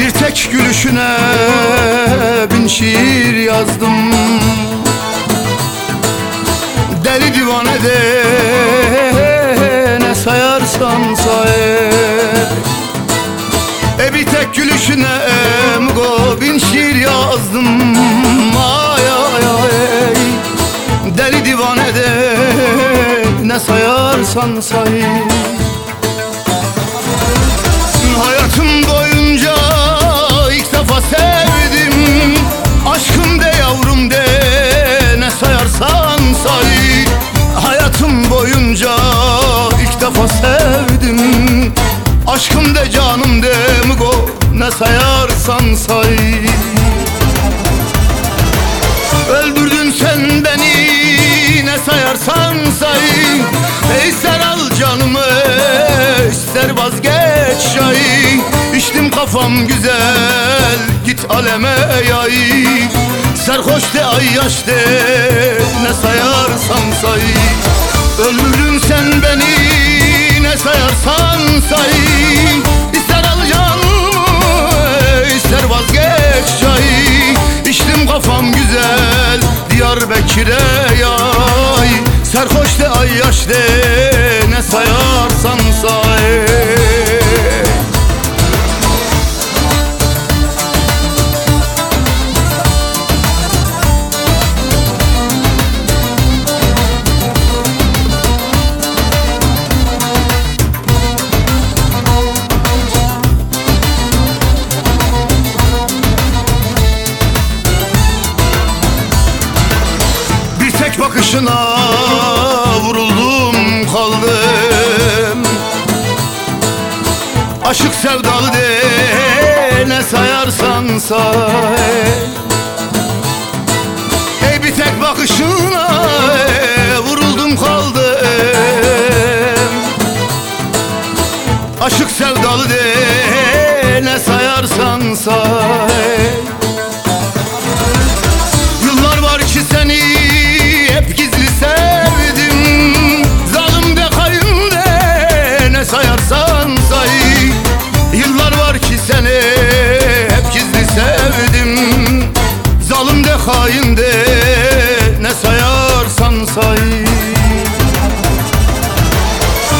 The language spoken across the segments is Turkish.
Bir tek gülüşüne bin şiir yazdım. Deli divane de ne sayarsan say E bir tek gülüşüne emgo bin şiir yazdım. Ay ay ay. Deli divane de ne sayarsan say. Hayatım boyunca sevdim. Aşkım de canım de mugo ne sayarsan say. Öldürdün sen beni ne sayarsan say. İster al canımı ister vazgeç şay İçtim kafam güzel git aleme yay. Serhoş de ay yaş de ne sayarsan say. Öldürdün sen beni Diyarbakır'e yay Serhoş de bakışına vuruldum kaldım Aşık sevdalı de ne sayarsan say. Ey bir tek bakışına hain de ne sayarsan say.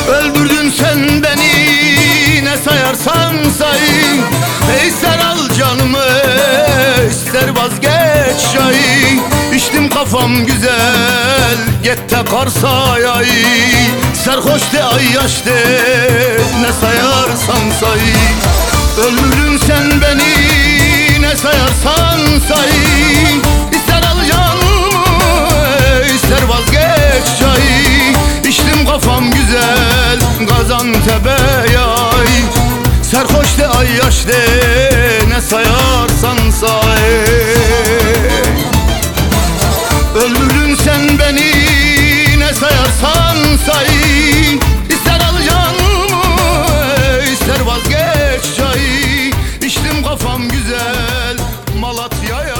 Öldürdün sen beni ne sayarsan say. İster al canımı ister vazgeç şay İçtim kafam güzel get de karsayay Serhoş de ay yaş de ne sayarsan say. Öldürdün sen beni ne sayarsan say İster al canımı ister vazgeç çay. İçtim kafam güzel Gaziantep'e yay. Serhoş de ay yaş de ne sayarsan say. Öldürdün sen beni yaya